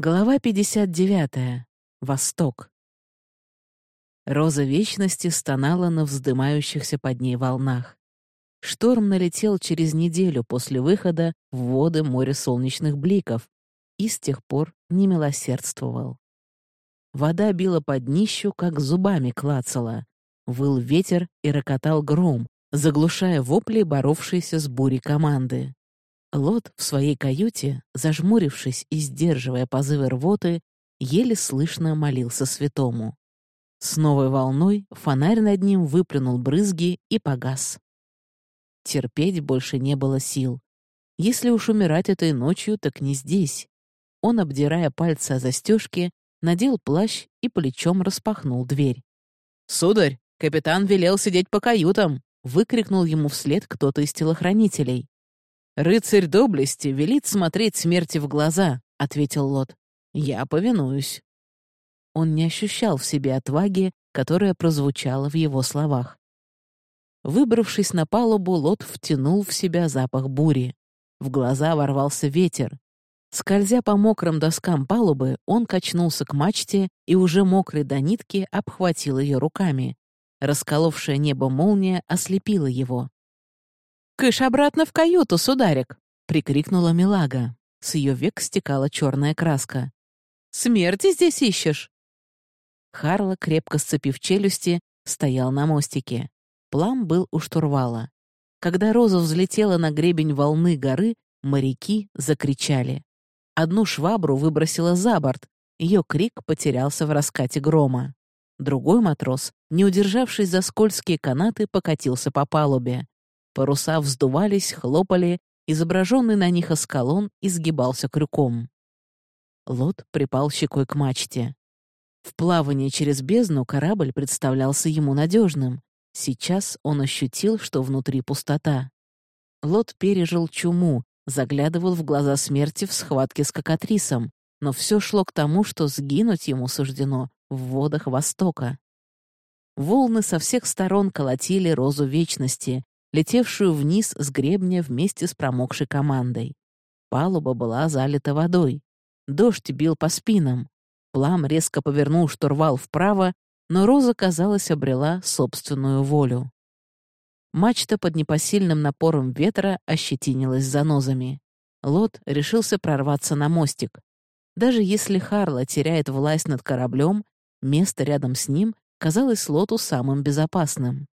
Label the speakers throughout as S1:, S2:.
S1: Глава 59. Восток. Роза Вечности стонала на вздымающихся под ней волнах. Шторм налетел через неделю после выхода в воды моря солнечных бликов и с тех пор не милосердствовал. Вода била под днищу, как зубами клацала. Выл ветер и рокотал гром, заглушая вопли боровшиеся с бурей команды. Лот в своей каюте, зажмурившись и сдерживая позывы рвоты, еле слышно молился святому. С новой волной фонарь над ним выплюнул брызги и погас. Терпеть больше не было сил. Если уж умирать этой ночью, так не здесь. Он, обдирая пальцы о застежке, надел плащ и плечом распахнул дверь. «Сударь, капитан велел сидеть по каютам!» — выкрикнул ему вслед кто-то из телохранителей. «Рыцарь доблести велит смотреть смерти в глаза», — ответил Лот. «Я повинуюсь». Он не ощущал в себе отваги, которая прозвучала в его словах. Выбравшись на палубу, Лот втянул в себя запах бури. В глаза ворвался ветер. Скользя по мокрым доскам палубы, он качнулся к мачте и уже мокрый до нитки обхватил ее руками. Расколовшая небо молния ослепила его. «Кыш обратно в каюту, сударик!» — прикрикнула Милага. С ее век стекала черная краска. «Смерти здесь ищешь?» Харла, крепко сцепив челюсти, стоял на мостике. Плам был у штурвала. Когда Роза взлетела на гребень волны горы, моряки закричали. Одну швабру выбросила за борт, ее крик потерялся в раскате грома. Другой матрос, не удержавшись за скользкие канаты, покатился по палубе. Паруса вздувались, хлопали, изображенный на них эскалон изгибался крюком. Лот припал щекой к мачте. В плавании через бездну корабль представлялся ему надежным. Сейчас он ощутил, что внутри пустота. Лот пережил чуму, заглядывал в глаза смерти в схватке с кокатрисом, но все шло к тому, что сгинуть ему суждено в водах Востока. Волны со всех сторон колотили розу вечности, летевшую вниз с гребня вместе с промокшей командой. Палуба была залита водой. Дождь бил по спинам. Плам резко повернул штурвал вправо, но Роза, казалось, обрела собственную волю. Мачта под непосильным напором ветра ощетинилась занозами. Лот решился прорваться на мостик. Даже если Харла теряет власть над кораблем, место рядом с ним казалось Лоту самым безопасным.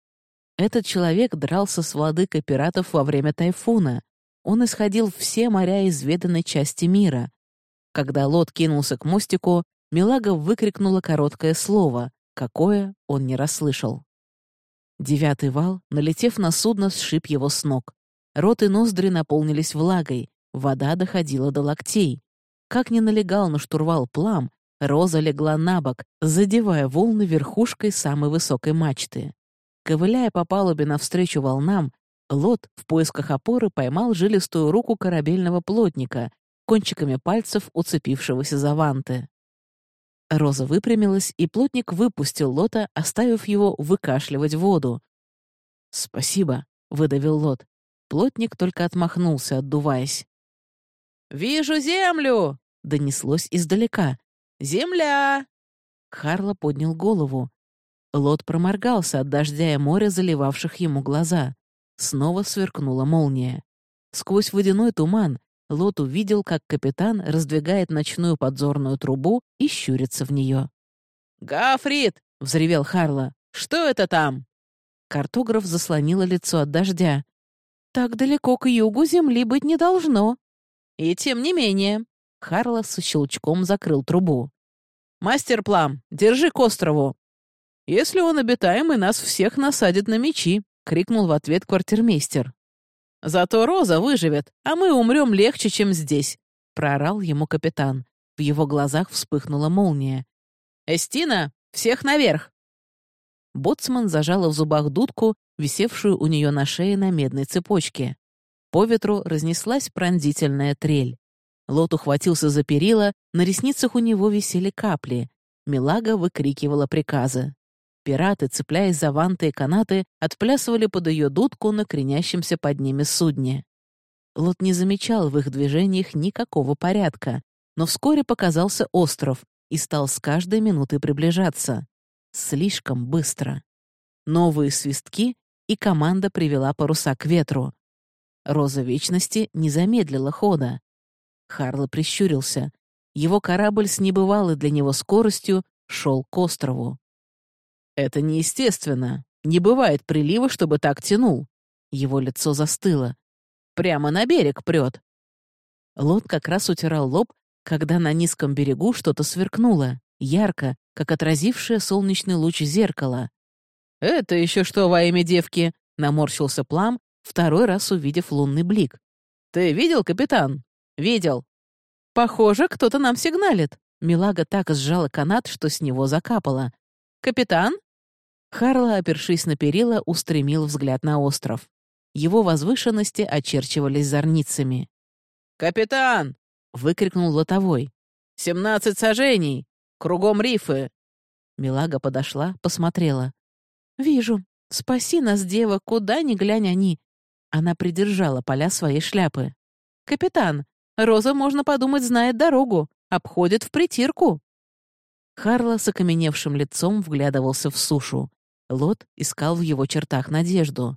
S1: Этот человек дрался с владыкой пиратов во время тайфуна. Он исходил все моря изведанной части мира. Когда Лот кинулся к мостику, Милага выкрикнула короткое слово, какое он не расслышал. Девятый вал, налетев на судно, сшиб его с ног. Рот и ноздри наполнились влагой, вода доходила до локтей. Как ни налегал на штурвал плам, Роза легла на бок, задевая волны верхушкой самой высокой мачты. Ковыляя по палубе навстречу волнам, Лот в поисках опоры поймал жилистую руку корабельного плотника, кончиками пальцев уцепившегося за ванты. Роза выпрямилась, и плотник выпустил Лота, оставив его выкашливать воду. «Спасибо», — выдавил Лот. Плотник только отмахнулся, отдуваясь. «Вижу землю!» — донеслось издалека. «Земля!» Харло поднял голову. Лот проморгался от дождя и моря, заливавших ему глаза. Снова сверкнула молния. Сквозь водяной туман Лот увидел, как капитан раздвигает ночную подзорную трубу и щурится в нее. «Гафрид!» — взревел Харла. «Что это там?» Картограф заслонила лицо от дождя. «Так далеко к югу земли быть не должно». «И тем не менее...» Харла с щелчком закрыл трубу. «Мастер Плам, держи к острову!» «Если он обитаемый, нас всех насадит на мечи», — крикнул в ответ квартирмейстер. «Зато Роза выживет, а мы умрем легче, чем здесь», — проорал ему капитан. В его глазах вспыхнула молния. «Эстина, всех наверх!» Боцман зажала в зубах дудку, висевшую у нее на шее на медной цепочке. По ветру разнеслась пронзительная трель. Лот ухватился за перила, на ресницах у него висели капли. Милага выкрикивала приказы. Пираты, цепляясь за ванты и канаты, отплясывали под ее дудку на кренящемся под ними судне. Лот не замечал в их движениях никакого порядка. но вскоре показался остров и стал с каждой минутой приближаться. Слишком быстро. Новые свистки, и команда привела паруса к ветру. Роза Вечности не замедлила хода. Харло прищурился. Его корабль с небывалой для него скоростью шел к острову. «Это неестественно. Не бывает прилива, чтобы так тянул». Его лицо застыло. «Прямо на берег прет». Лот как раз утирал лоб, когда на низком берегу что-то сверкнуло, ярко, как отразившее солнечный луч зеркало. «Это еще что во имя девки?» — наморщился Плам, второй раз увидев лунный блик. «Ты видел, капитан?» «Видел». «Похоже, кто-то нам сигналит». Милага так сжала канат, что с него закапало. «Капитан?» Харла, опершись на перила, устремил взгляд на остров. Его возвышенности очерчивались зорницами. «Капитан!» — выкрикнул лотовой. «Семнадцать сажений! Кругом рифы!» Милага подошла, посмотрела. «Вижу. Спаси нас, дева, куда ни глянь они!» Она придержала поля своей шляпы. «Капитан, Роза, можно подумать, знает дорогу, обходит в притирку!» Харла с окаменевшим лицом вглядывался в сушу. Лот искал в его чертах надежду.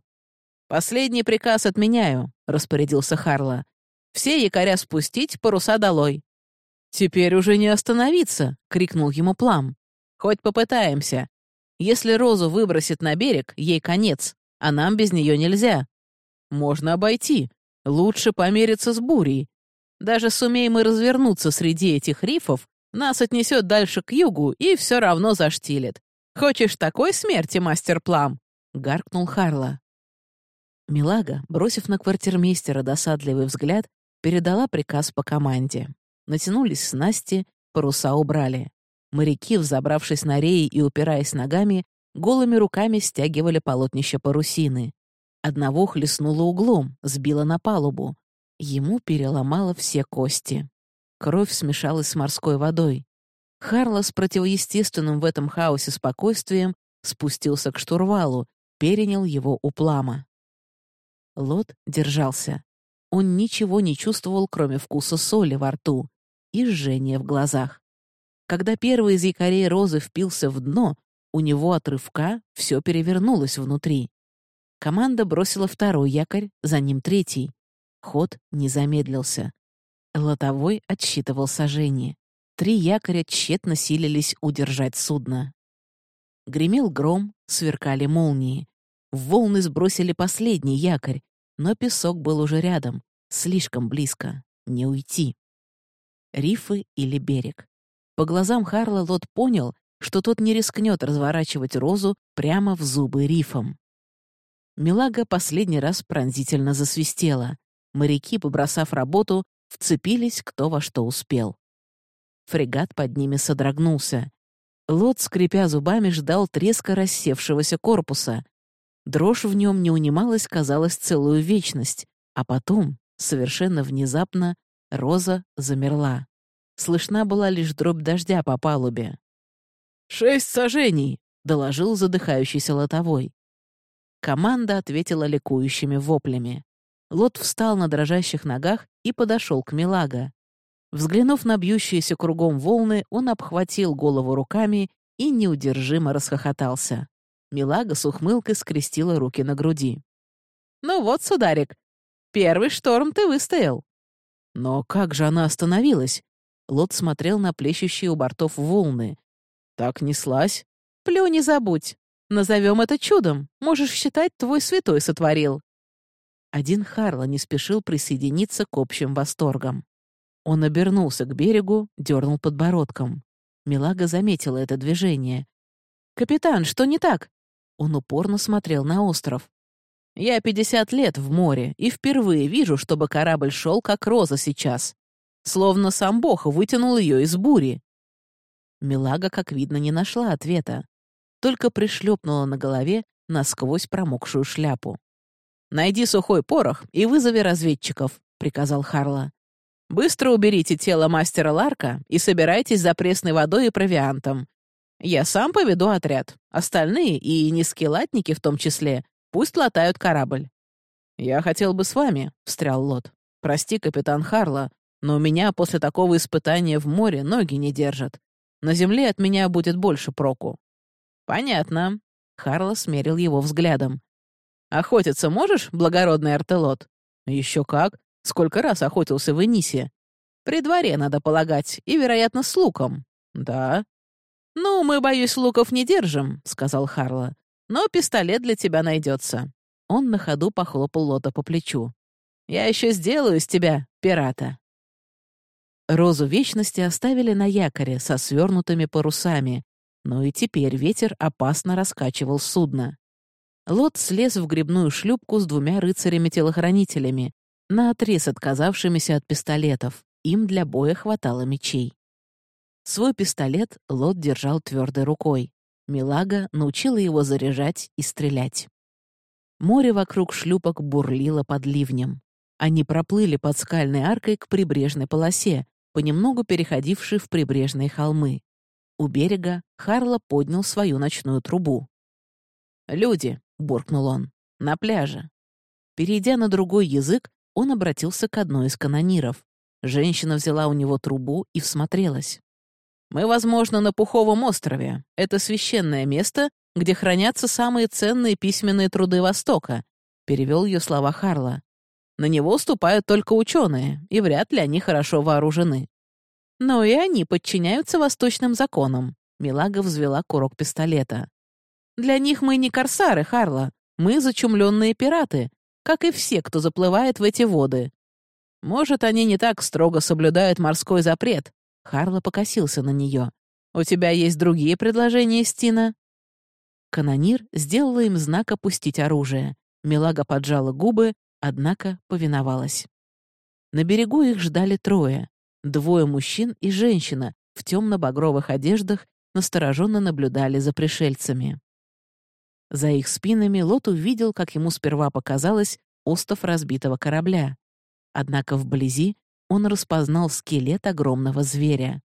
S1: «Последний приказ отменяю», — распорядился Харла. «Все якоря спустить, паруса долой». «Теперь уже не остановиться», — крикнул ему Плам. «Хоть попытаемся. Если Розу выбросит на берег, ей конец, а нам без нее нельзя. Можно обойти. Лучше помериться с бурей. Даже сумеем мы развернуться среди этих рифов, нас отнесет дальше к югу и все равно заштилит. «Хочешь такой смерти, мастер Плам?» — гаркнул Харла. Милага, бросив на квартирмейстера досадливый взгляд, передала приказ по команде. Натянулись снасти, паруса убрали. Моряки, взобравшись на реи и упираясь ногами, голыми руками стягивали полотнище парусины. Одного хлестнуло углом, сбило на палубу. Ему переломало все кости. Кровь смешалась с морской водой. Харло с противоестественным в этом хаосе спокойствием спустился к штурвалу, перенял его у плама. Лот держался. Он ничего не чувствовал, кроме вкуса соли во рту и жжения в глазах. Когда первый из якорей розы впился в дно, у него от рывка все перевернулось внутри. Команда бросила второй якорь, за ним третий. Ход не замедлился. Лотовой отсчитывал сожжение. Три якоря тщетно силились удержать судно. Гремел гром, сверкали молнии. В волны сбросили последний якорь, но песок был уже рядом, слишком близко, не уйти. Рифы или берег. По глазам Харла Лот понял, что тот не рискнет разворачивать розу прямо в зубы рифом. Милага последний раз пронзительно засвистела. Моряки, побросав работу, вцепились кто во что успел. Фрегат под ними содрогнулся. Лот, скрипя зубами, ждал треска рассевшегося корпуса. Дрожь в нем не унималась, казалось, целую вечность. А потом, совершенно внезапно, Роза замерла. Слышна была лишь дробь дождя по палубе. «Шесть сажений!» — доложил задыхающийся лотовой. Команда ответила ликующими воплями. Лот встал на дрожащих ногах и подошел к Милага. Взглянув на бьющиеся кругом волны, он обхватил голову руками и неудержимо расхохотался. Милага с ухмылкой скрестила руки на груди. «Ну вот, сударик, первый шторм ты выстоял». «Но как же она остановилась?» Лот смотрел на плещущие у бортов волны. «Так неслась?» «Плю не забудь. Назовем это чудом. Можешь считать, твой святой сотворил». Один Харло не спешил присоединиться к общим восторгам. Он обернулся к берегу, дернул подбородком. Милага заметила это движение. «Капитан, что не так?» Он упорно смотрел на остров. «Я пятьдесят лет в море и впервые вижу, чтобы корабль шел как роза сейчас. Словно сам Бог вытянул ее из бури». Милага, как видно, не нашла ответа. Только пришлепнула на голове насквозь промокшую шляпу. «Найди сухой порох и вызови разведчиков», — приказал Харла. Быстро уберите тело мастера Ларка и собирайтесь за пресной водой и провиантом. Я сам поведу отряд. Остальные, и низкелатники в том числе, пусть латают корабль». «Я хотел бы с вами», — встрял Лот. «Прости, капитан Харла, Но у меня после такого испытания в море ноги не держат. На земле от меня будет больше проку». «Понятно», — Харло смерил его взглядом. «Охотиться можешь, благородный артелот?» «Еще как. Сколько раз охотился в Энисе?» «При дворе, надо полагать, и, вероятно, с луком». «Да». «Ну, мы, боюсь, луков не держим», — сказал Харло. «Но пистолет для тебя найдется». Он на ходу похлопал Лота по плечу. «Я еще сделаю из тебя пирата». Розу Вечности оставили на якоре со свернутыми парусами, но и теперь ветер опасно раскачивал судно. Лот слез в грибную шлюпку с двумя рыцарями-телохранителями, наотрез отказавшимися от пистолетов. Им для боя хватало мечей. Свой пистолет Лот держал твердой рукой. Милага научила его заряжать и стрелять. Море вокруг шлюпок бурлило под ливнем. Они проплыли под скальной аркой к прибрежной полосе, понемногу переходившей в прибрежные холмы. У берега Харло поднял свою ночную трубу. «Люди», — буркнул он, — «на пляже». Перейдя на другой язык, он обратился к одной из канониров. Женщина взяла у него трубу и всмотрелась. «Мы, возможно, на Пуховом острове. Это священное место, где хранятся самые ценные письменные труды Востока», — перевел ее слова Харла. «На него ступают только ученые, и вряд ли они хорошо вооружены». «Но и они подчиняются восточным законам», — Милага взвела курок пистолета. «Для них мы не корсары, Харла. Мы зачумленные пираты, как и все, кто заплывает в эти воды. Может, они не так строго соблюдают морской запрет». Харла покосился на нее. «У тебя есть другие предложения, Стина?» Канонир сделала им знак опустить оружие. Милага поджала губы, однако повиновалась. На берегу их ждали трое. Двое мужчин и женщина в темно-багровых одеждах настороженно наблюдали за пришельцами. За их спинами Лот увидел, как ему сперва показалось, остов разбитого корабля. Однако вблизи он распознал скелет огромного зверя.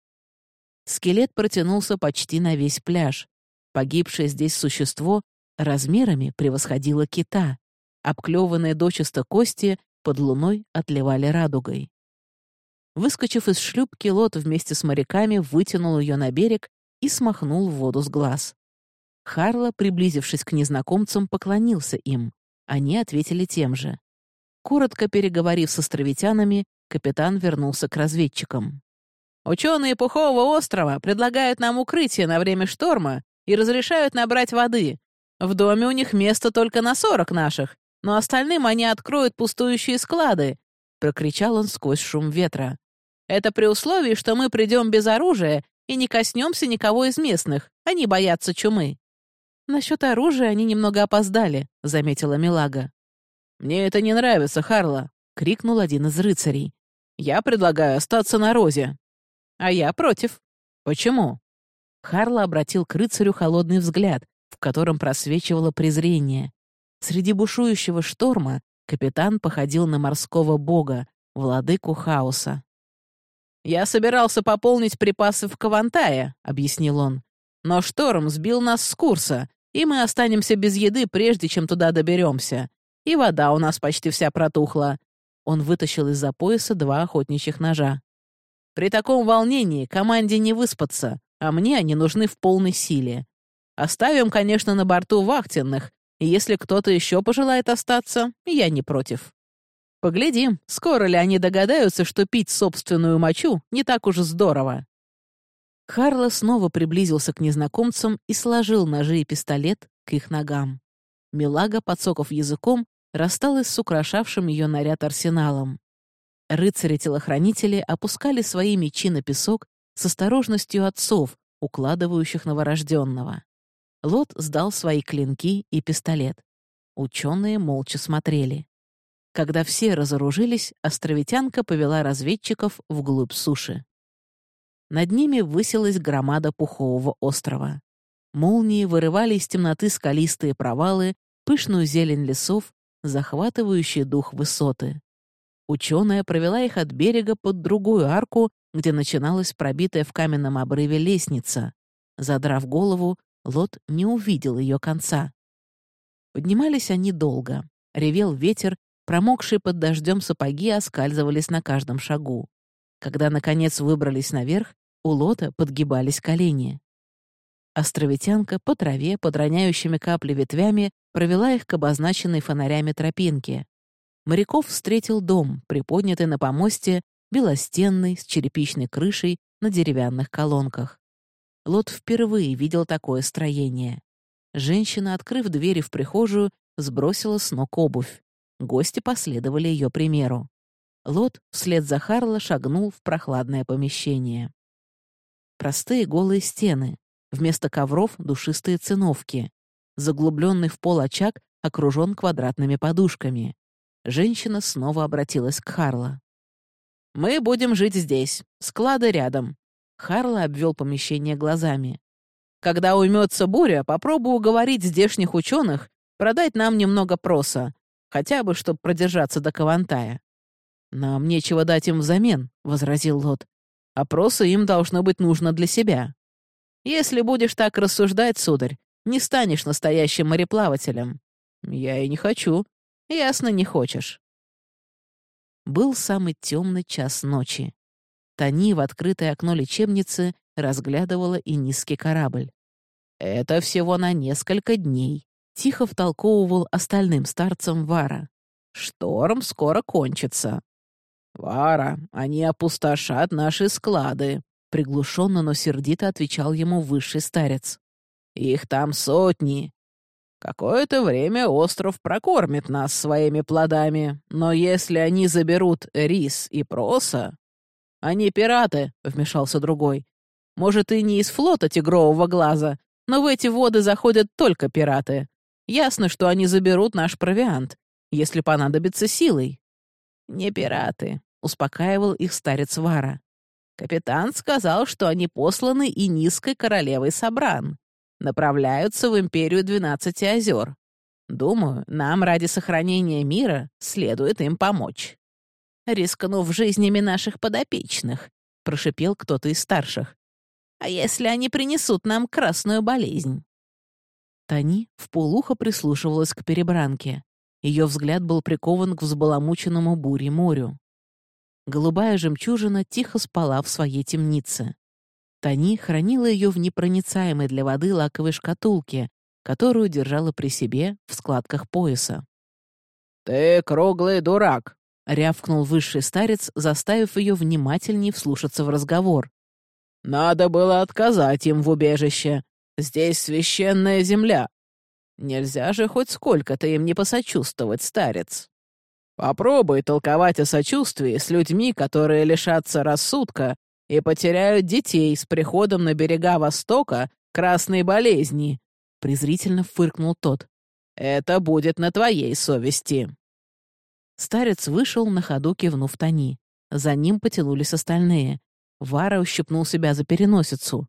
S1: Скелет протянулся почти на весь пляж. Погибшее здесь существо размерами превосходило кита. Обклеванные дочисто кости под луной отливали радугой. Выскочив из шлюпки, Лот вместе с моряками вытянул ее на берег и смахнул воду с глаз. Харло, приблизившись к незнакомцам, поклонился им. Они ответили тем же. Коротко переговорив с островитянами, капитан вернулся к разведчикам. «Ученые Пухового острова предлагают нам укрытие на время шторма и разрешают набрать воды. В доме у них место только на сорок наших, но остальным они откроют пустующие склады», — прокричал он сквозь шум ветра. Это при условии, что мы придем без оружия и не коснемся никого из местных. Они боятся чумы». «Насчет оружия они немного опоздали», — заметила Милага. «Мне это не нравится, Харла», — крикнул один из рыцарей. «Я предлагаю остаться на розе». «А я против». «Почему?» Харла обратил к рыцарю холодный взгляд, в котором просвечивало презрение. Среди бушующего шторма капитан походил на морского бога, владыку хаоса. «Я собирался пополнить припасы в Кавантае», — объяснил он. «Но шторм сбил нас с курса, и мы останемся без еды, прежде чем туда доберемся. И вода у нас почти вся протухла». Он вытащил из-за пояса два охотничьих ножа. «При таком волнении команде не выспаться, а мне они нужны в полной силе. Оставим, конечно, на борту вахтенных, и если кто-то еще пожелает остаться, я не против». Поглядим, скоро ли они догадаются, что пить собственную мочу не так уж здорово. Харло снова приблизился к незнакомцам и сложил ножи и пистолет к их ногам. Милага, подсоков языком, рассталась с украшавшим ее наряд арсеналом. Рыцари-телохранители опускали свои мечи на песок с осторожностью отцов, укладывающих новорожденного. Лот сдал свои клинки и пистолет. Ученые молча смотрели. Когда все разоружились, островитянка повела разведчиков вглубь суши. Над ними высилась громада Пухового острова. Молнии вырывали из темноты скалистые провалы, пышную зелень лесов, захватывающие дух высоты. Ученая провела их от берега под другую арку, где начиналась пробитая в каменном обрыве лестница. Задрав голову, Лот не увидел ее конца. Поднимались они долго. Ревел ветер, Промокшие под дождем сапоги оскальзывались на каждом шагу. Когда, наконец, выбрались наверх, у Лота подгибались колени. Островитянка по траве, под роняющими капли ветвями, провела их к обозначенной фонарями тропинке. Моряков встретил дом, приподнятый на помосте, белостенный, с черепичной крышей на деревянных колонках. Лот впервые видел такое строение. Женщина, открыв двери в прихожую, сбросила с ног обувь. Гости последовали ее примеру. Лот вслед за Харла шагнул в прохладное помещение. Простые голые стены, вместо ковров — душистые циновки. Заглубленный в пол очаг окружен квадратными подушками. Женщина снова обратилась к Харла. «Мы будем жить здесь, склады рядом». Харла обвел помещение глазами. «Когда уймется буря, попробую уговорить здешних ученых продать нам немного проса, хотя бы, чтобы продержаться до Кавантая». «Нам нечего дать им взамен», — возразил Лот. «А проса им должно быть нужно для себя». «Если будешь так рассуждать, сударь, не станешь настоящим мореплавателем». «Я и не хочу». «Ясно, не хочешь». Был самый темный час ночи. Тони в открытое окно лечебницы разглядывала и низкий корабль. «Это всего на несколько дней», — тихо втолковывал остальным старцам Вара. «Шторм скоро кончится». «Вара, они опустошат наши склады», — приглушенно, но сердито отвечал ему высший старец. «Их там сотни, Какое-то время остров прокормит нас своими плодами, но если они заберут рис и проса...» «Они пираты», — вмешался другой. «Может, и не из флота Тигрового глаза, но в эти воды заходят только пираты. Ясно, что они заберут наш провиант, если понадобится силой». «Не пираты», — успокаивал их старец Вара. «Капитан сказал, что они посланы и низкой королевой Сабран направляются в империю Двенадцати озер. Думаю, нам ради сохранения мира следует им помочь. Рискнув жизнями наших подопечных, прошипел кто-то из старших. А если они принесут нам красную болезнь? Тани вполуха прислушивалась к перебранке. Ее взгляд был прикован к взбаламученному буре морю. Голубая жемчужина тихо спала в своей темнице. Тани хранила ее в непроницаемой для воды лаковой шкатулке, которую держала при себе в складках пояса. «Ты круглый дурак!» — рявкнул высший старец, заставив ее внимательнее вслушаться в разговор. «Надо было отказать им в убежище. Здесь священная земля. Нельзя же хоть сколько-то им не посочувствовать, старец. Попробуй толковать о сочувствии с людьми, которые лишатся рассудка и потеряют детей с приходом на берега Востока красной болезни», — презрительно фыркнул тот. «Это будет на твоей совести». Старец вышел на ходу, кивнув Тони. За ним потянулись остальные. Вара ущипнул себя за переносицу.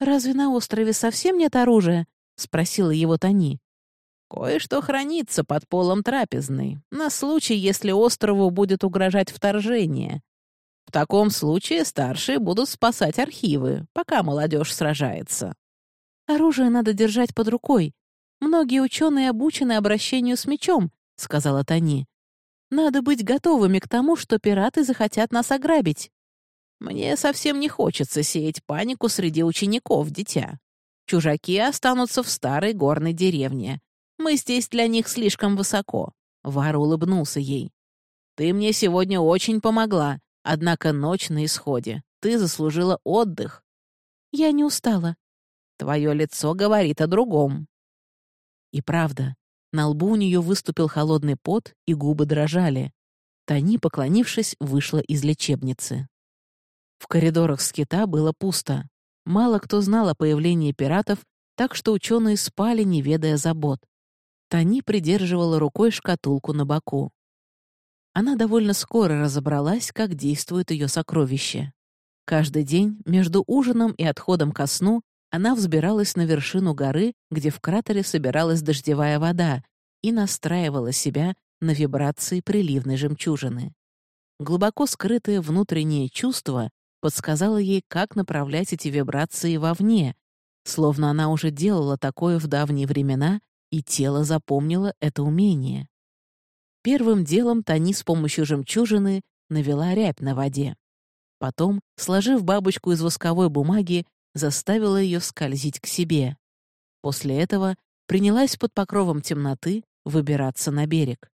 S1: «Разве на острове совсем нет оружия?» — спросила его Тони. «Кое-что хранится под полом трапезной, на случай, если острову будет угрожать вторжение. В таком случае старшие будут спасать архивы, пока молодежь сражается. Оружие надо держать под рукой. Многие ученые обучены обращению с мечом, сказала Тони. Надо быть готовыми к тому, что пираты захотят нас ограбить. Мне совсем не хочется сеять панику среди учеников, дитя. Чужаки останутся в старой горной деревне. Мы здесь для них слишком высоко. Вар улыбнулся ей. Ты мне сегодня очень помогла. Однако ночь на исходе. Ты заслужила отдых. Я не устала. Твое лицо говорит о другом. И правда, на лбу у нее выступил холодный пот, и губы дрожали. Тони, поклонившись, вышла из лечебницы. В коридорах скита было пусто. Мало кто знал о появлении пиратов, так что ученые спали, не ведая забот. Тони придерживала рукой шкатулку на боку она довольно скоро разобралась, как действует ее сокровище. Каждый день между ужином и отходом ко сну она взбиралась на вершину горы, где в кратере собиралась дождевая вода, и настраивала себя на вибрации приливной жемчужины. Глубоко скрытое внутреннее чувство подсказало ей, как направлять эти вибрации вовне, словно она уже делала такое в давние времена, и тело запомнило это умение. Первым делом Тони с помощью жемчужины навела рябь на воде. Потом, сложив бабочку из восковой бумаги, заставила ее скользить к себе. После этого принялась под покровом темноты выбираться на берег.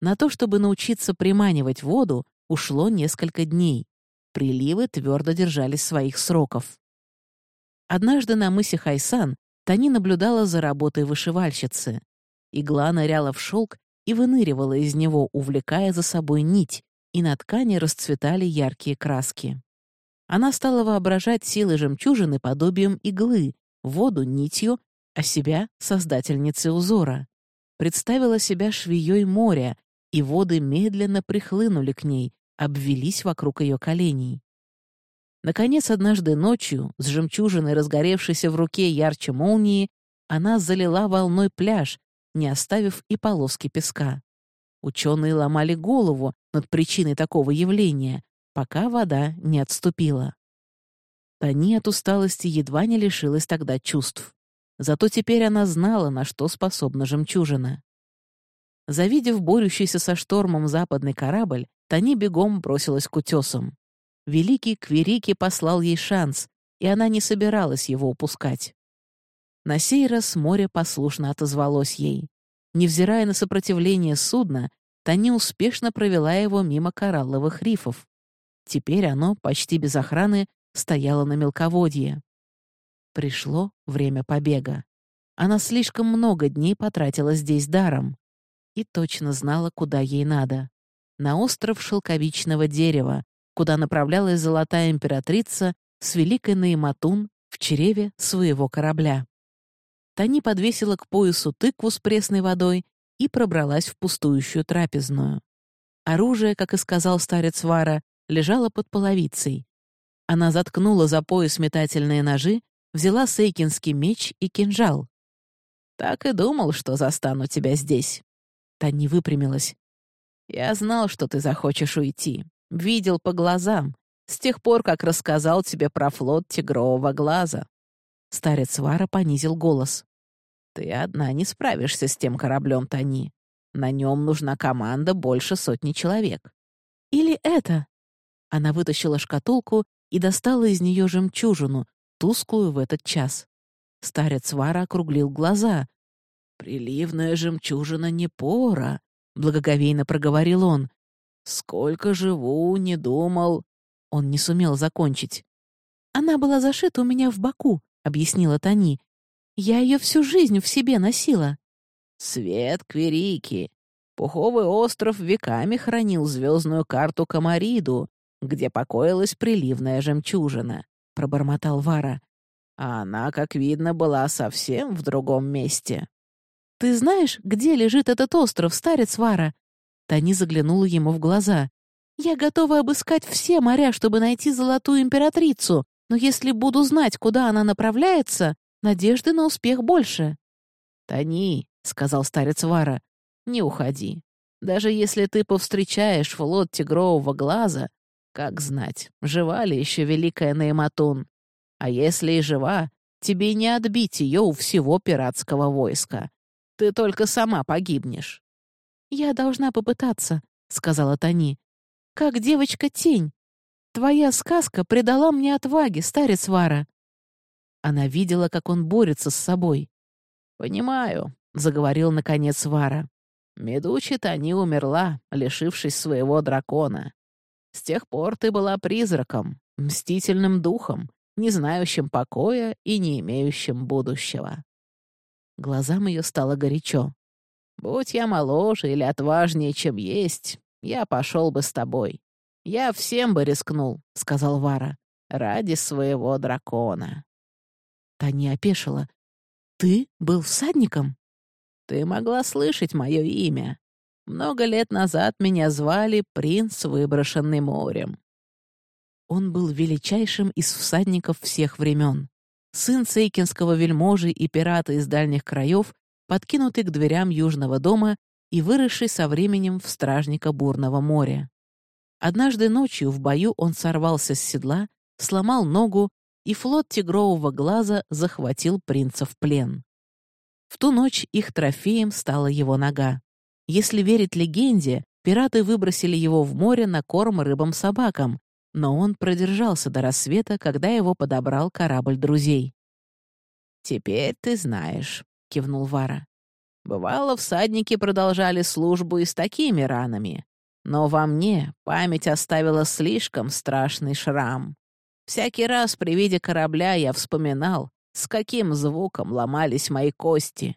S1: На то, чтобы научиться приманивать воду, ушло несколько дней. Приливы твердо держались своих сроков. Однажды на мысе Хайсан Тани наблюдала за работой вышивальщицы. Игла ныряла в шелк и выныривала из него, увлекая за собой нить, и на ткани расцветали яркие краски. Она стала воображать силы жемчужины подобием иглы, воду — нитью, а себя — создательницей узора. Представила себя швеей моря, и воды медленно прихлынули к ней, обвелись вокруг ее коленей. Наконец, однажды ночью, с жемчужиной, разгоревшейся в руке ярче молнии, она залила волной пляж, не оставив и полоски песка. Ученые ломали голову над причиной такого явления, пока вода не отступила. Тани от усталости едва не лишилась тогда чувств. Зато теперь она знала, на что способна жемчужина. Завидев борющийся со штормом западный корабль, Тани бегом бросилась к утесам. Великий Кверики послал ей шанс, и она не собиралась его упускать. На сей раз море послушно отозвалось ей. Невзирая на сопротивление судна, Тани успешно провела его мимо коралловых рифов. Теперь оно, почти без охраны, стояло на мелководье. Пришло время побега. Она слишком много дней потратила здесь даром и точно знала, куда ей надо. На остров шелковичного дерева, куда направлялась золотая императрица с великой Наиматун в чреве своего корабля. Тани подвесила к поясу тыкву с пресной водой и пробралась в пустующую трапезную. Оружие, как и сказал старец Вара, лежало под половицей. Она заткнула за пояс метательные ножи, взяла сейкинский меч и кинжал. «Так и думал, что застану тебя здесь», Таня выпрямилась. «Я знал, что ты захочешь уйти. Видел по глазам. С тех пор, как рассказал тебе про флот тигрового глаза». Старец Вара понизил голос. «Ты одна не справишься с тем кораблем, Тани. На нем нужна команда больше сотни человек». «Или это?» Она вытащила шкатулку и достала из нее жемчужину, тусклую в этот час. Старец Вара округлил глаза. «Приливная жемчужина не пора», — благоговейно проговорил он. «Сколько живу, не думал». Он не сумел закончить. «Она была зашита у меня в боку», — объяснила Тони. «Я ее всю жизнь в себе носила». «Свет Кверики. Пуховый остров веками хранил звездную карту Камариду, где покоилась приливная жемчужина», — пробормотал Вара. «А она, как видно, была совсем в другом месте». «Ты знаешь, где лежит этот остров, старец Вара?» Тани заглянула ему в глаза. «Я готова обыскать все моря, чтобы найти золотую императрицу, но если буду знать, куда она направляется, надежды на успех больше». «Тани», — сказал старец Вара, — «не уходи. Даже если ты повстречаешь флот тигрового глаза, как знать, жива ли еще великая Нейматун? А если и жива, тебе не отбить ее у всего пиратского войска. Ты только сама погибнешь». «Я должна попытаться», — сказала Тони. «Как девочка-тень. Твоя сказка придала мне отваги, старец Вара». Она видела, как он борется с собой. «Понимаю», — заговорил наконец Вара. «Медучи Тони умерла, лишившись своего дракона. С тех пор ты была призраком, мстительным духом, не знающим покоя и не имеющим будущего. Глазам ее стало горячо. «Будь я моложе или отважнее, чем есть, я пошел бы с тобой. Я всем бы рискнул», — сказал Вара, — «ради своего дракона». Таня опешила. «Ты был всадником?» «Ты могла слышать мое имя. Много лет назад меня звали принц, выброшенный морем». Он был величайшим из всадников всех времен сын сейкинского вельможи и пирата из дальних краев, подкинутый к дверям Южного дома и выросший со временем в стражника бурного моря. Однажды ночью в бою он сорвался с седла, сломал ногу, и флот тигрового глаза захватил принца в плен. В ту ночь их трофеем стала его нога. Если верить легенде, пираты выбросили его в море на корм рыбам-собакам, но он продержался до рассвета, когда его подобрал корабль друзей. «Теперь ты знаешь», — кивнул Вара. «Бывало, всадники продолжали службу и с такими ранами, но во мне память оставила слишком страшный шрам. Всякий раз при виде корабля я вспоминал, с каким звуком ломались мои кости.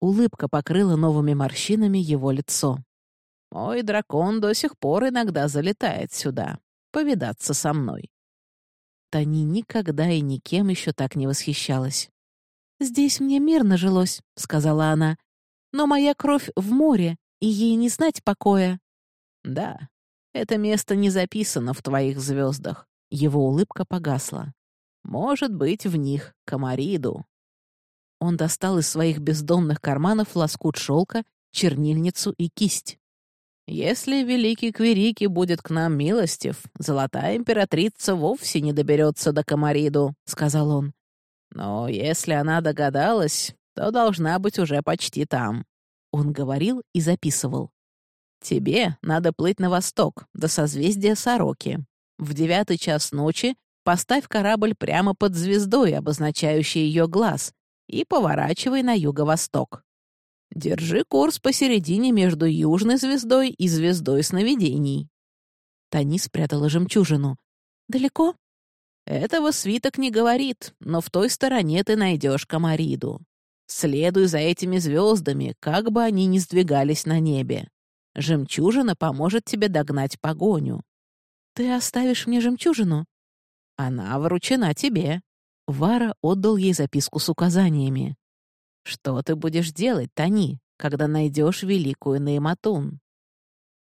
S1: Улыбка покрыла новыми морщинами его лицо. Мой дракон до сих пор иногда залетает сюда, повидаться со мной. Тани никогда и никем еще так не восхищалась. «Здесь мне мирно жилось», — сказала она. «Но моя кровь в море, и ей не знать покоя». «Да, это место не записано в твоих звездах. Его улыбка погасла. «Может быть, в них комариду». Он достал из своих бездонных карманов лоскут шелка, чернильницу и кисть. «Если великий Квирики будет к нам милостив, золотая императрица вовсе не доберется до комариду», — сказал он. «Но если она догадалась, то должна быть уже почти там». Он говорил и записывал. «Тебе надо плыть на восток, до созвездия Сороки. В девятый час ночи поставь корабль прямо под звездой, обозначающей ее глаз, и поворачивай на юго-восток. Держи курс посередине между южной звездой и звездой сновидений. Тани спрятала жемчужину. «Далеко?» «Этого свиток не говорит, но в той стороне ты найдешь Камариду. Следуй за этими звездами, как бы они ни сдвигались на небе. Жемчужина поможет тебе догнать погоню. «Ты оставишь мне жемчужину?» «Она вручена тебе». Вара отдал ей записку с указаниями. «Что ты будешь делать, Тани, когда найдешь великую Нейматун?»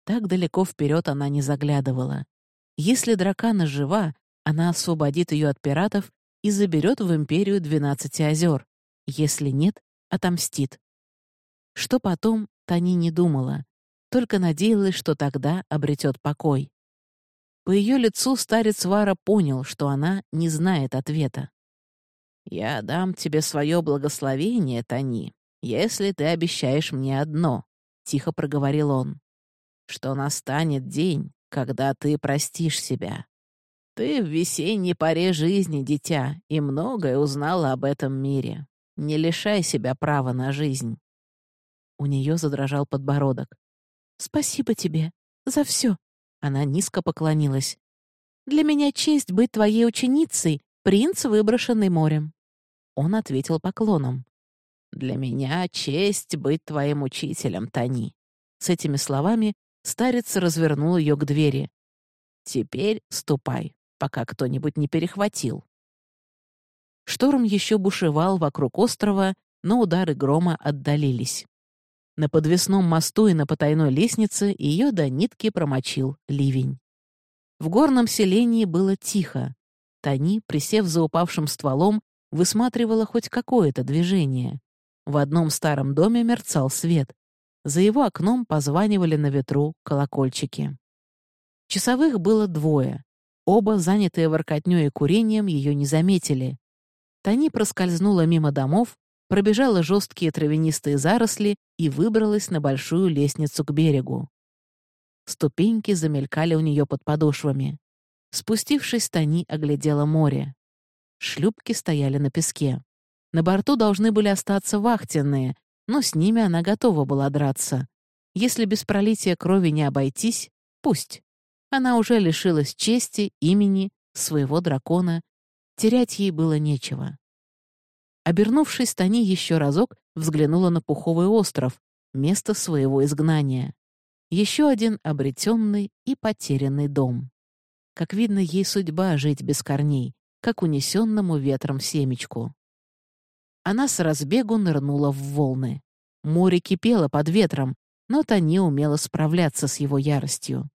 S1: Так далеко вперед она не заглядывала. Если дракана жива, она освободит ее от пиратов и заберет в империю Двенадцати озер. Если нет, отомстит. Что потом, Тани не думала, только надеялась, что тогда обретет покой. По ее лицу старец Вара понял, что она не знает ответа. «Я дам тебе свое благословение, Тони, если ты обещаешь мне одно», — тихо проговорил он, «что настанет день, когда ты простишь себя. Ты в весенней поре жизни, дитя, и многое узнала об этом мире. Не лишай себя права на жизнь». У нее задрожал подбородок. «Спасибо тебе за все, она низко поклонилась. «Для меня честь быть твоей ученицей, принц, выброшенный морем». Он ответил поклоном. «Для меня честь быть твоим учителем, Тани». С этими словами старец развернул ее к двери. «Теперь ступай, пока кто-нибудь не перехватил». Шторм еще бушевал вокруг острова, но удары грома отдалились. На подвесном мосту и на потайной лестнице ее до нитки промочил ливень. В горном селении было тихо. Тани, присев за упавшим стволом, высматривала хоть какое-то движение. В одном старом доме мерцал свет. За его окном позванивали на ветру колокольчики. Часовых было двое. Оба, занятые воркотнёй и курением, ее не заметили. Тани проскользнула мимо домов, пробежала жесткие травянистые заросли и выбралась на большую лестницу к берегу. Ступеньки замелькали у нее под подошвами. Спустившись, Тани оглядела море. Шлюпки стояли на песке. На борту должны были остаться вахтенные, но с ними она готова была драться. Если без пролития крови не обойтись, пусть. Она уже лишилась чести, имени, своего дракона. Терять ей было нечего. Обернувшись, Тани еще разок взглянула на Пуховый остров, место своего изгнания. Еще один обретенный и потерянный дом. Как видно, ей судьба жить без корней, как унесенному ветром семечку. Она с разбегу нырнула в волны. Море кипело под ветром, но Тани умела справляться с его яростью.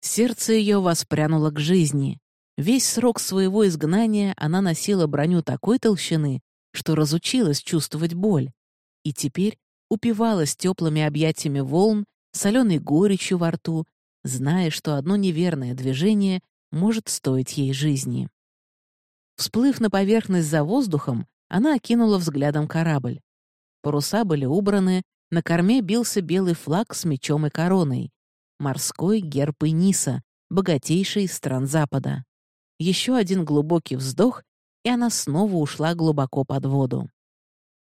S1: Сердце ее воспрянуло к жизни. Весь срок своего изгнания она носила броню такой толщины, что разучилась чувствовать боль, и теперь упивалась теплыми объятиями волн, соленой горечью во рту, зная, что одно неверное движение может стоить ей жизни. Всплыв на поверхность за воздухом, она окинула взглядом корабль. Паруса были убраны, на корме бился белый флаг с мечом и короной. Морской герб Иниса, богатейшей из стран Запада. Еще один глубокий вздох, и она снова ушла глубоко под воду.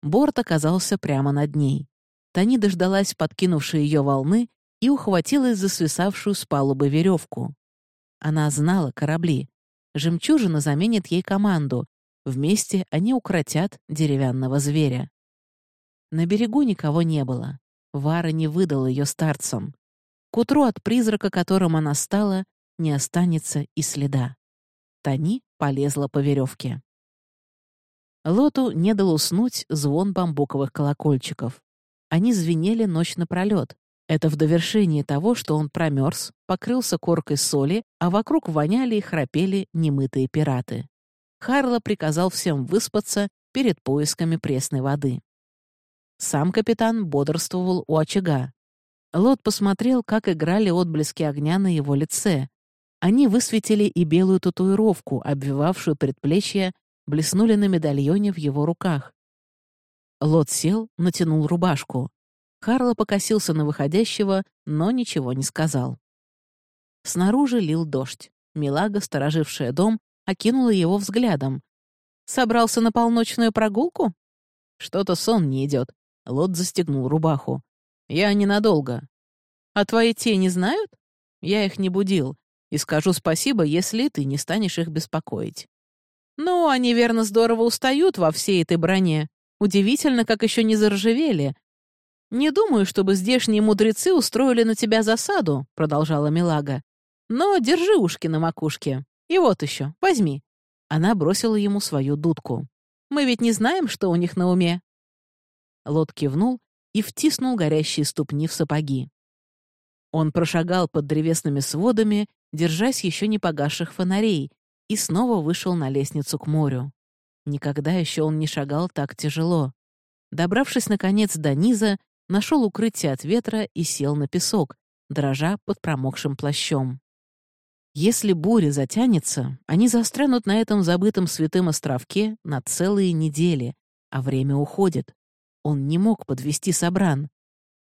S1: Борт оказался прямо над ней. Тани дождалась подкинувшей ее волны и ухватилась за свисавшую с палубы веревку. Она знала корабли. Жемчужина заменит ей команду. Вместе они укротят деревянного зверя. На берегу никого не было. Вара не выдал ее старцам. К утру от призрака, которым она стала, не останется и следа. Тани полезла по веревке. Лоту не дал уснуть звон бамбуковых колокольчиков. Они звенели ночь напролет. Это в довершении того, что он промерз, покрылся коркой соли, а вокруг воняли и храпели немытые пираты. Харло приказал всем выспаться перед поисками пресной воды. Сам капитан бодрствовал у очага. Лот посмотрел, как играли отблески огня на его лице. Они высветили и белую татуировку, обвивавшую предплечье блеснули на медальоне в его руках. Лот сел, натянул рубашку. Харло покосился на выходящего, но ничего не сказал. Снаружи лил дождь. Милага, сторожившая дом, окинула его взглядом. «Собрался на полночную прогулку?» «Что-то сон не идет. Лот застегнул рубаху. «Я ненадолго». «А твои тени знают?» «Я их не будил. И скажу спасибо, если ты не станешь их беспокоить». «Ну, они, верно, здорово устают во всей этой броне. Удивительно, как еще не заржавели. Не думаю, чтобы здешние мудрецы устроили на тебя засаду», — продолжала Милага. «Но держи ушки на макушке. И вот еще, возьми». Она бросила ему свою дудку. «Мы ведь не знаем, что у них на уме». Лот кивнул и втиснул горящие ступни в сапоги. Он прошагал под древесными сводами, держась еще не погасших фонарей, и снова вышел на лестницу к морю. Никогда еще он не шагал так тяжело. Добравшись, наконец, до низа, нашел укрытие от ветра и сел на песок, дрожа под промокшим плащом. Если буря затянется, они застрянут на этом забытом святым островке на целые недели, а время уходит. Он не мог подвести Собран.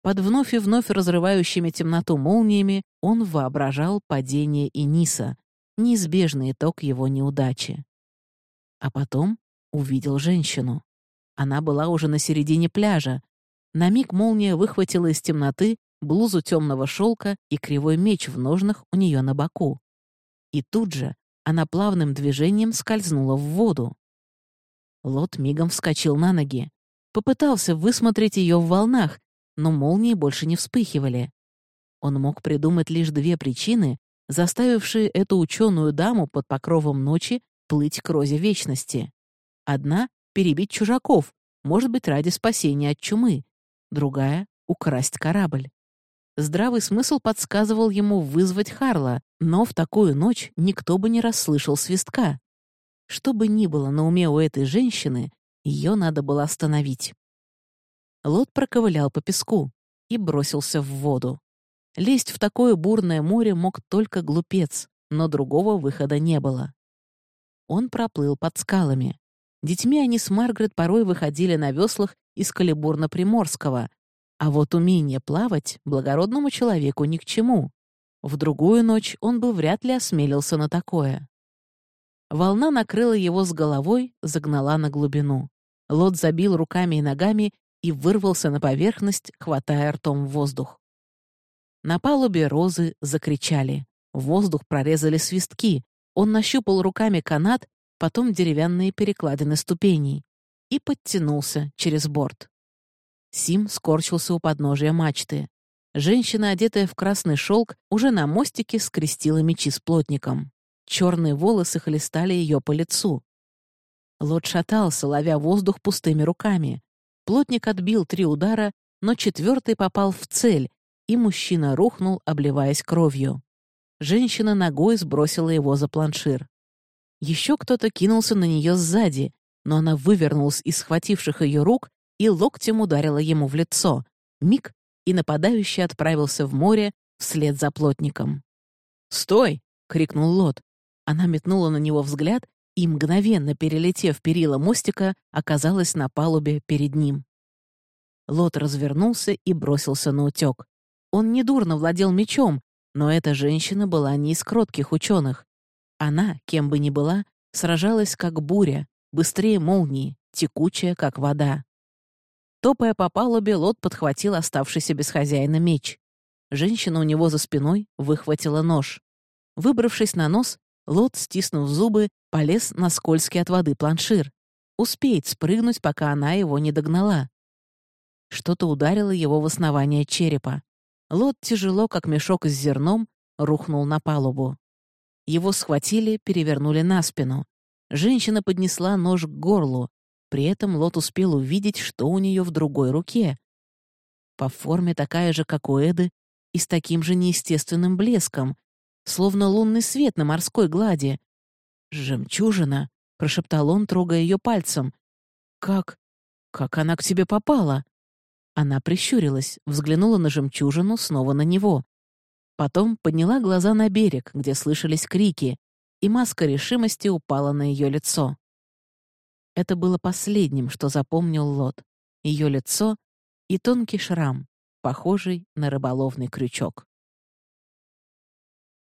S1: Под вновь и вновь разрывающими темноту молниями он воображал падение Иниса, неизбежный итог его неудачи. А потом увидел женщину. Она была уже на середине пляжа. На миг молния выхватила из темноты блузу темного шелка и кривой меч в ножнах у нее на боку. И тут же она плавным движением скользнула в воду. Лот мигом вскочил на ноги. Попытался высмотреть ее в волнах, но молнии больше не вспыхивали. Он мог придумать лишь две причины, заставившие эту ученую даму под покровом ночи плыть к розе вечности. Одна — перебить чужаков, может быть, ради спасения от чумы. Другая — украсть корабль. Здравый смысл подсказывал ему вызвать Харла, но в такую ночь никто бы не расслышал свистка. Что бы ни было на уме у этой женщины, ее надо было остановить. Лот проковылял по песку и бросился в воду. Лезть в такое бурное море мог только глупец, но другого выхода не было. Он проплыл под скалами. Детьми они с Маргарет порой выходили на веслах из Калибурна-Приморского, а вот умение плавать благородному человеку ни к чему. В другую ночь он бы вряд ли осмелился на такое. Волна накрыла его с головой, загнала на глубину. Лот забил руками и ногами и вырвался на поверхность, хватая ртом воздух. На палубе розы закричали. воздух прорезали свистки. Он нащупал руками канат, потом деревянные перекладины ступеней и подтянулся через борт. Сим скорчился у подножия мачты. Женщина, одетая в красный шелк, уже на мостике скрестила мечи с плотником. Черные волосы хлестали ее по лицу. Лот шатался, ловя воздух пустыми руками. Плотник отбил три удара, но четвертый попал в цель, и мужчина рухнул, обливаясь кровью. Женщина ногой сбросила его за планшир. Еще кто-то кинулся на нее сзади, но она вывернулась из схвативших ее рук и локтем ударила ему в лицо. Миг, и нападающий отправился в море вслед за плотником. «Стой!» — крикнул Лот. Она метнула на него взгляд и, мгновенно перелетев перила мостика, оказалась на палубе перед ним. Лот развернулся и бросился на утек. Он недурно владел мечом, Но эта женщина была не из кротких ученых. Она, кем бы ни была, сражалась как буря, быстрее молнии, текучая, как вода. Топая по палубе, Лот подхватил оставшийся без хозяина меч. Женщина у него за спиной выхватила нож. Выбравшись на нос, Лот, стиснув зубы, полез на скользкий от воды планшир. Успеет спрыгнуть, пока она его не догнала. Что-то ударило его в основание черепа. Лот тяжело, как мешок с зерном, рухнул на палубу. Его схватили, перевернули на спину. Женщина поднесла нож к горлу. При этом Лот успел увидеть, что у нее в другой руке. По форме такая же, как у Эды, и с таким же неестественным блеском, словно лунный свет на морской глади. «Жемчужина», — прошептал он, трогая ее пальцем. «Как? Как она к тебе попала?» Она прищурилась, взглянула на жемчужину, снова на него. Потом подняла глаза на берег, где слышались крики, и маска решимости упала на ее лицо. Это было последним, что запомнил Лот. Ее лицо и тонкий шрам, похожий на рыболовный крючок.